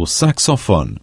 o saxofone.